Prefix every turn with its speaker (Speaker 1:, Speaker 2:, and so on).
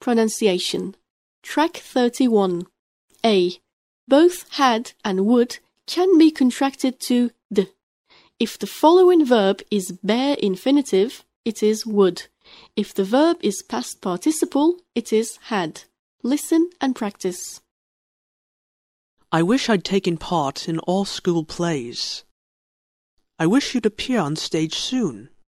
Speaker 1: Pronunciation. Track 31. A. Both had and would can be contracted to d. If the following verb is bare infinitive, it is would. If the verb is past participle, it is had. Listen and practice.
Speaker 2: I wish I'd taken part in all school plays. I wish you'd appear on stage soon.